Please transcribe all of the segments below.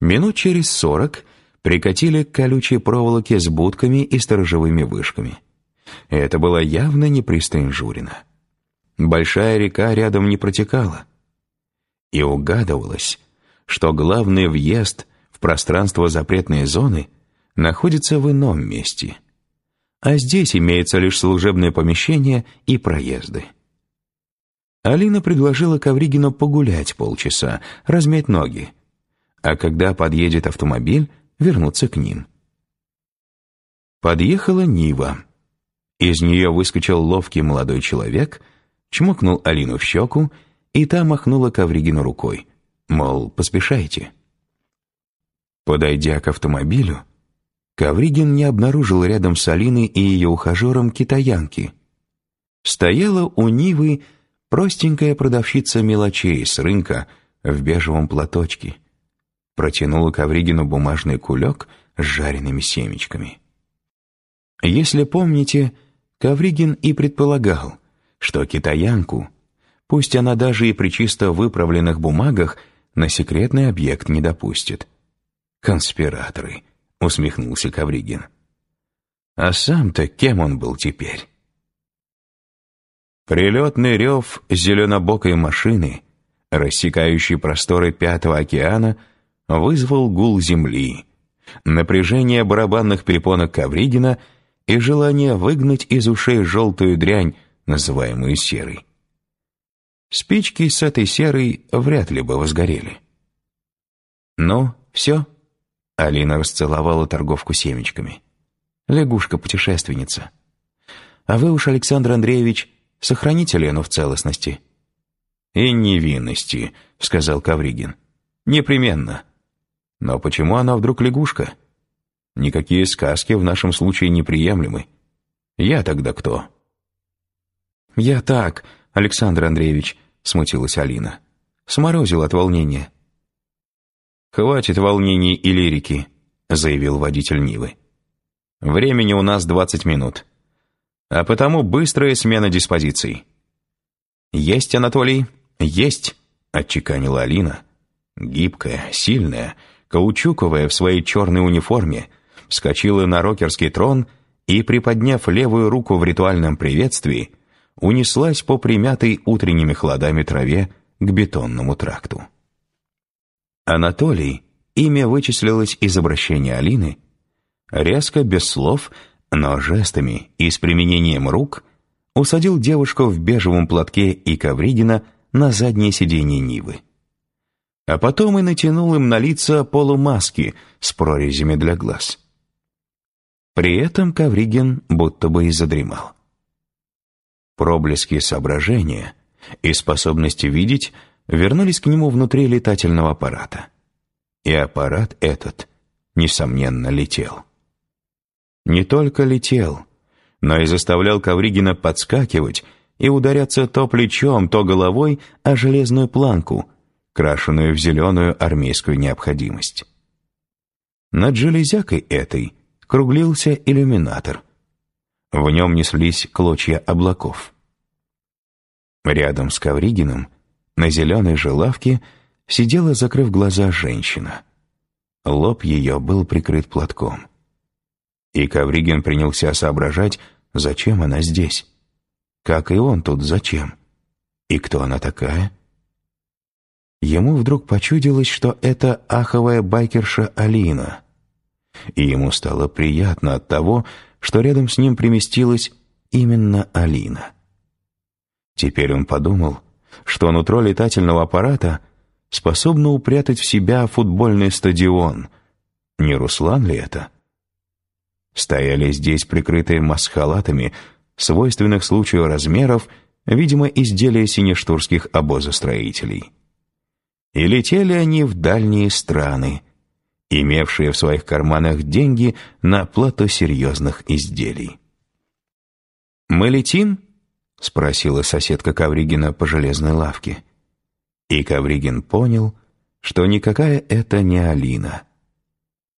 Минут через сорок прикатили к колючей проволоке с будками и сторожевыми вышками. Это было явно не пристань Журина. Большая река рядом не протекала. И угадывалось, что главный въезд в пространство запретной зоны находится в ином месте. А здесь имеется лишь служебное помещение и проезды. Алина предложила Ковригину погулять полчаса, размять ноги, а когда подъедет автомобиль, вернуться к ним. Подъехала Нива. Из нее выскочил ловкий молодой человек, чмокнул Алину в щеку, и та махнула Ковригину рукой, мол, поспешайте. Подойдя к автомобилю, Ковригин не обнаружил рядом с Алиной и ее ухажером китаянки. Стояла у Нивы простенькая продавщица мелочей с рынка в бежевом платочке. Протянула Ковригину бумажный кулек с жареными семечками. Если помните, Ковригин и предполагал, что китаянку, пусть она даже и при чисто выправленных бумагах, на секретный объект не допустит. «Конспираторы», — усмехнулся Ковригин. «А сам-то кем он был теперь?» Прилетный рев зеленобокой машины, рассекающий просторы Пятого океана, вызвал гул земли, напряжение барабанных перепонок Ковригина и желание выгнать из ушей желтую дрянь, называемую серой. Спички с этой серой вряд ли бы возгорели. «Ну, все?» — Алина расцеловала торговку семечками. «Лягушка-путешественница. А вы уж, Александр Андреевич, Сохраните Лену в целостности». «И невинности», — сказал Кавригин. «Непременно. Но почему она вдруг лягушка? Никакие сказки в нашем случае неприемлемы. Я тогда кто?» «Я так, Александр Андреевич», — смутилась Алина. Сморозил от волнения. «Хватит волнений и лирики», — заявил водитель Нивы. «Времени у нас двадцать минут а потому быстрая смена диспозиций. «Есть, Анатолий, есть», — отчеканила Алина. Гибкая, сильная, каучуковая в своей черной униформе, вскочила на рокерский трон и, приподняв левую руку в ритуальном приветствии, унеслась по примятой утренними холодами траве к бетонному тракту. Анатолий, имя вычислилось из обращения Алины, резко, без слов, но жестами и с применением рук усадил девушку в бежевом платке и Ковригина на заднее сиденье Нивы. А потом и натянул им на лица полумаски с прорезями для глаз. При этом Ковригин будто бы и задремал. Проблески соображения и способности видеть вернулись к нему внутри летательного аппарата. И аппарат этот, несомненно, летел не только летел, но и заставлял Ковригина подскакивать и ударяться то плечом, то головой о железную планку, крашенную в зеленую армейскую необходимость. Над железякой этой круглился иллюминатор. В нем неслись клочья облаков. Рядом с Ковригиным на зеленой же лавке сидела, закрыв глаза, женщина. Лоб ее был прикрыт платком. И Ковригин принялся соображать, зачем она здесь. Как и он тут зачем? И кто она такая? Ему вдруг почудилось, что это аховая байкерша Алина. И ему стало приятно от того, что рядом с ним приместилась именно Алина. Теперь он подумал, что нутро летательного аппарата способно упрятать в себя футбольный стадион. Не Руслан ли это? стояли здесь прикрытые масхалатами свойственных случаю размеров, видимо, изделия синештурских обозостроителей. И летели они в дальние страны, имевшие в своих карманах деньги на плату серьезных изделий. «Мы летим?» — спросила соседка Ковригина по железной лавке. И Ковригин понял, что никакая это не Алина —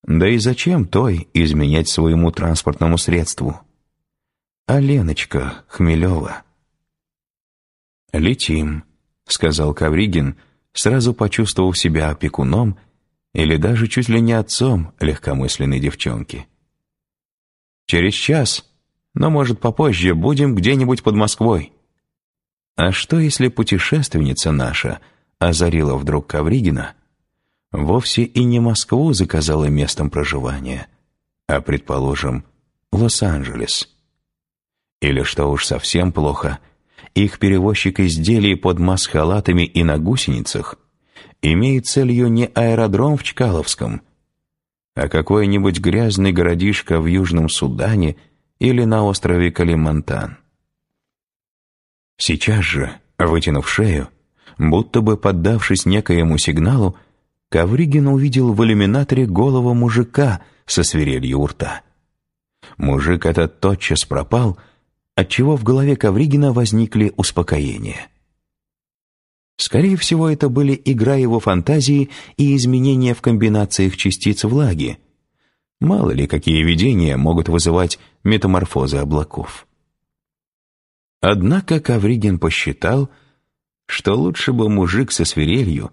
да и зачем той изменять своему транспортному средству? А Леночка Хмелева. «Летим», — сказал Кавригин, сразу почувствовав себя опекуном или даже чуть ли не отцом легкомысленной девчонки. Через час, но, может, попозже, будем где-нибудь под Москвой. А что, если путешественница наша озарила вдруг Ковригина, вовсе и не Москву заказала местом проживания, а, предположим, Лос-Анджелес? Или, что уж совсем плохо, их перевозчик изделий под масхалатами и на гусеницах имеет целью не аэродром в Чкаловском, а какой-нибудь грязный городишко в Южном Судане или на острове Калимантан. Сейчас же, вытянув шею, будто бы поддавшись некоему сигналу, Ковригин увидел в иллюминаторе голову мужика со свирелью у рта. Мужик этот тотчас пропал, отчего в голове Ковригина возникли успокоения. Скорее всего, это были игра его фантазии и изменения в комбинациях частиц влаги. Мало ли, какие видения могут вызывать метаморфозы облаков. Однако Ковригин посчитал, что лучше бы мужик со свирелью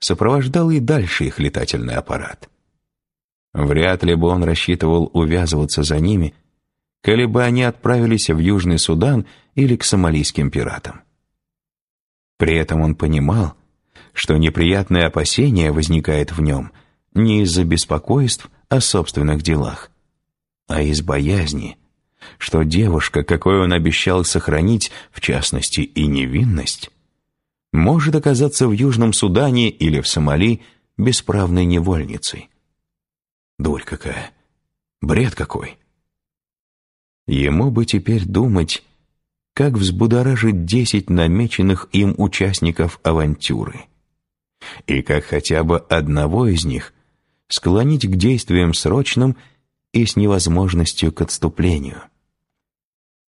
сопровождал и дальше их летательный аппарат. Вряд ли бы он рассчитывал увязываться за ними, коли бы они отправились в Южный Судан или к сомалийским пиратам. При этом он понимал, что неприятное опасение возникает в нем не из-за беспокойств о собственных делах, а из боязни, что девушка, какой он обещал сохранить, в частности и невинность, может оказаться в Южном Судане или в Сомали бесправной невольницей. Дурь какая! Бред какой! Ему бы теперь думать, как взбудоражить десять намеченных им участников авантюры. И как хотя бы одного из них склонить к действиям срочным и с невозможностью к отступлению.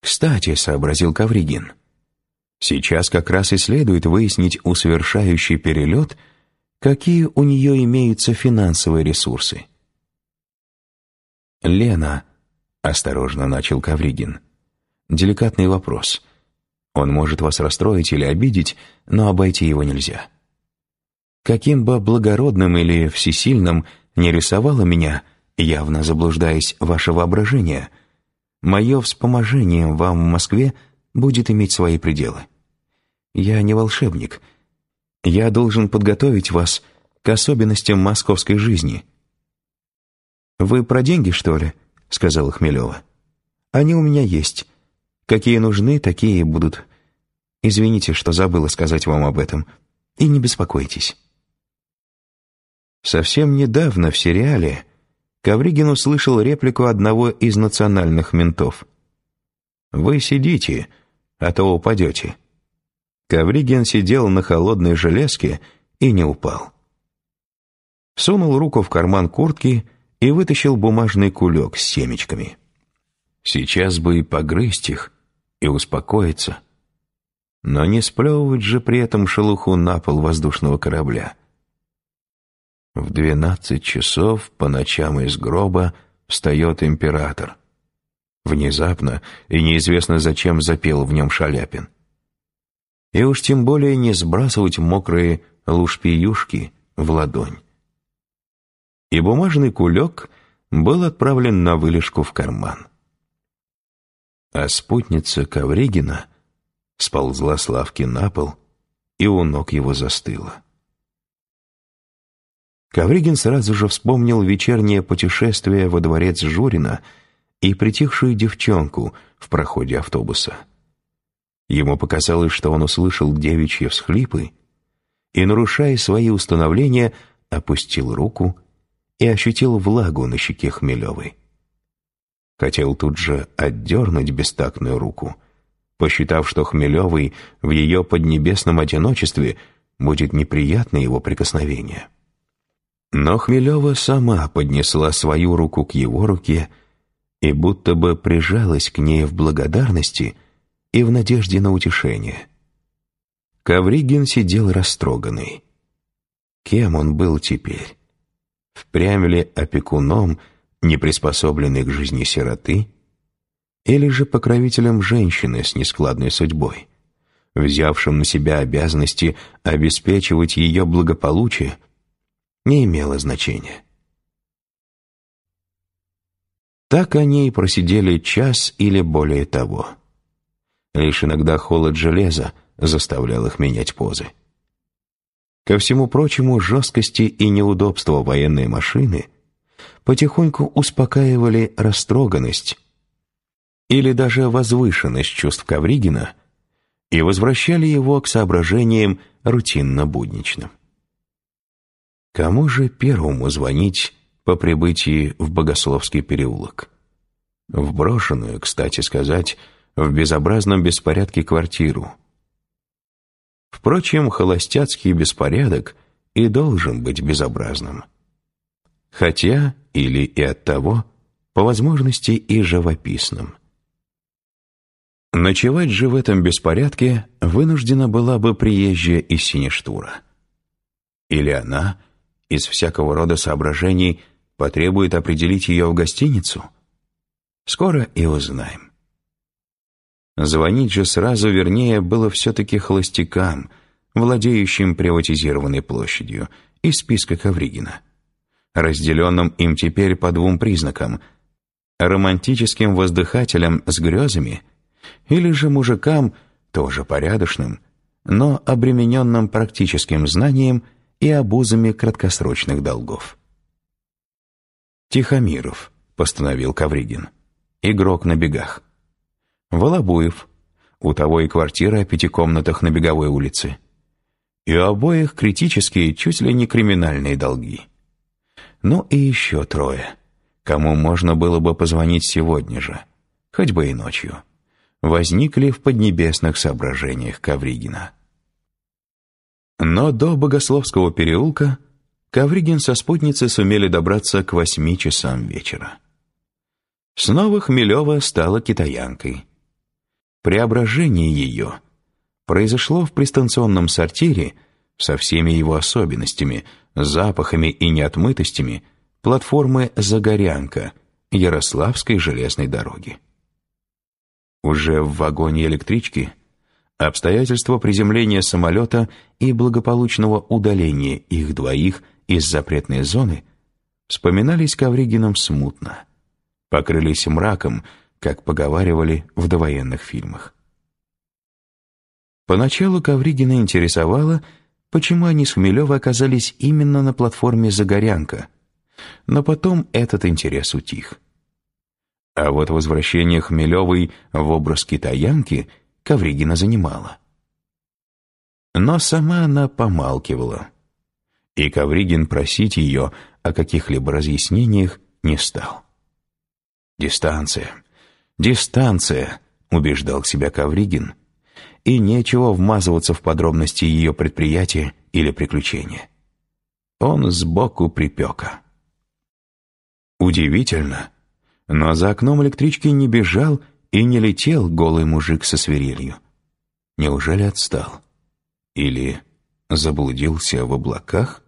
«Кстати», — сообразил Кавригин, — «сейчас как раз и следует выяснить у совершающей перелет, какие у нее имеются финансовые ресурсы». «Лена», — осторожно начал Кавригин, — Деликатный вопрос. Он может вас расстроить или обидеть, но обойти его нельзя. Каким бы благородным или всесильным не рисовало меня, явно заблуждаясь ваше воображение, мое вспоможение вам в Москве будет иметь свои пределы. Я не волшебник. Я должен подготовить вас к особенностям московской жизни. «Вы про деньги, что ли?» — сказала Хмелева. «Они у меня есть. Какие нужны, такие и будут. Извините, что забыла сказать вам об этом. И не беспокойтесь. Совсем недавно в сериале Ковригин услышал реплику одного из национальных ментов. «Вы сидите, а то упадете». Ковригин сидел на холодной железке и не упал. Сунул руку в карман куртки и вытащил бумажный кулек с семечками. Сейчас бы и погрызть их, и успокоиться, но не сплевывать же при этом шелуху на пол воздушного корабля. В двенадцать часов по ночам из гроба встает император. Внезапно и неизвестно зачем запел в нем Шаляпин. И уж тем более не сбрасывать мокрые лушпиюшки в ладонь. И бумажный кулек был отправлен на вылежку в карман а спутница Ковригина сползла с лавки на пол и у ног его застыла. Ковригин сразу же вспомнил вечернее путешествие во дворец Журина и притихшую девчонку в проходе автобуса. Ему показалось, что он услышал девичьи всхлипы и, нарушая свои установления, опустил руку и ощутил влагу на щеке Хмелевой. Хотел тут же отдернуть бестактную руку, посчитав, что Хмелевой в ее поднебесном одиночестве будет неприятно его прикосновение. Но Хмелева сама поднесла свою руку к его руке и будто бы прижалась к ней в благодарности и в надежде на утешение. Ковригин сидел растроганный. Кем он был теперь? Впрямь ли опекуном не приспособленный к жизни сироты, или же покровителем женщины с нескладной судьбой, взявшим на себя обязанности обеспечивать ее благополучие, не имело значения. Так они и просидели час или более того. Лишь иногда холод железа заставлял их менять позы. Ко всему прочему, жесткости и неудобства военной машины потихоньку успокаивали растроганность или даже возвышенность чувств Ковригина и возвращали его к соображениям рутинно-будничным. Кому же первому звонить по прибытии в Богословский переулок? В брошенную, кстати сказать, в безобразном беспорядке квартиру. Впрочем, холостяцкий беспорядок и должен быть безобразным. Хотя, или и от того, по возможности и живописным. Ночевать же в этом беспорядке вынуждена была бы приезжая из Сиништура. Или она, из всякого рода соображений, потребует определить ее в гостиницу? Скоро и узнаем. Звонить же сразу, вернее, было все-таки холостякам, владеющим приватизированной площадью, из списка Ковригина, разделенным им теперь по двум признакам – романтическим воздыхателям с грезами или же мужикам, тоже порядочным, но обремененным практическим знанием и обузами краткосрочных долгов. «Тихомиров», — постановил Ковригин, — «игрок на бегах». Волобуев. У того и квартира о пяти комнатах на Беговой улице. И у обоих критические, чуть ли не криминальные долги. Ну и еще трое, кому можно было бы позвонить сегодня же, хоть бы и ночью, возникли в поднебесных соображениях Ковригина. Но до Богословского переулка Ковригин со спутницей сумели добраться к восьми часам вечера. Снова Хмелева стала китаянкой. Преображение ее произошло в пристанционном сортире со всеми его особенностями, запахами и неотмытостями платформы «Загорянка» Ярославской железной дороги. Уже в вагоне электрички обстоятельства приземления самолета и благополучного удаления их двоих из запретной зоны вспоминались Ковригином смутно, покрылись мраком, как поговаривали в довоенных фильмах. Поначалу Ковригина интересовало, почему они с Хмелевой оказались именно на платформе «Загорянка», но потом этот интерес утих. А вот возвращение Хмелевой в образ китаянки Ковригина занимало. Но сама она помалкивала, и Ковригин просить ее о каких-либо разъяснениях не стал. Дистанция, «Дистанция», — убеждал себя Ковригин, и нечего вмазываться в подробности ее предприятия или приключения. Он сбоку припека. Удивительно, но за окном электрички не бежал и не летел голый мужик со свирелью. Неужели отстал? Или заблудился в облаках?